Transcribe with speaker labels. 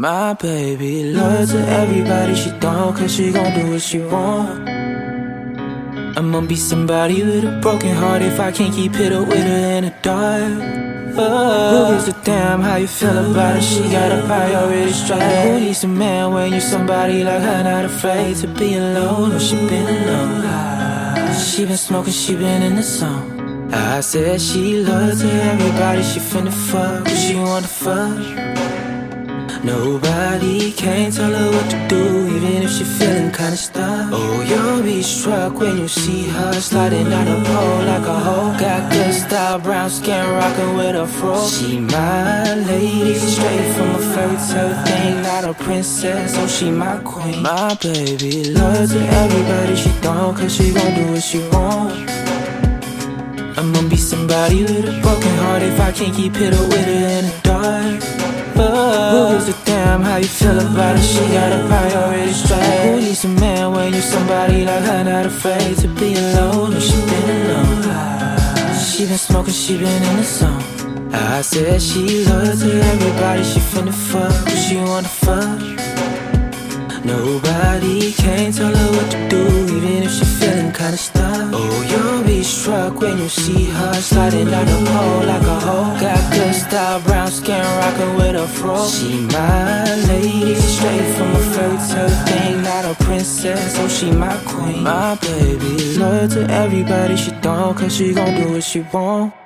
Speaker 1: My baby loyal to everybody she don't cause she gon' do what she want. I'ma be somebody with a broken heart if I can't keep it up with her in the dark. Oh, Who gives a damn how you feel about it? She got a priority straight. Who needs a man when you're somebody like her? Not afraid to be alone. Or she been alone. She been smoking, she been in the zone. I said she loves everybody she finna fuck She wanna fuck Nobody can tell her what to do, even if she feeling kinda stuck. Oh, you'll be struck when you see her sliding out the pole like a hoe. Got good style, brown skin, rockin' with a fro. She my lady, straight from a fairy tale thing, not a princess, so she my queen. My baby, loyal to everybody she don't, cause she gon' do what she want. I'ma be somebody with a broken heart if I can't keep it with her in the dark. Who gives a damn how you feel about it? She got a priority straight. Who needs a man when you're somebody like her? Not afraid to be alone. No, she been alone. She been smoking, she been in the zone. I said she loyal to everybody. She finna fuck, but she wanna fuck. Nobody can tell her what to do, even if she feeling kinda stuck. Oh, you'll be struck when you see her sliding down the pole like style, brown skin, rockin' with a fro. She my lady, straight from a fairy tale thing, not a princess, so she my queen. My baby, loyal to everybody she don't, cause she gon' do what she want.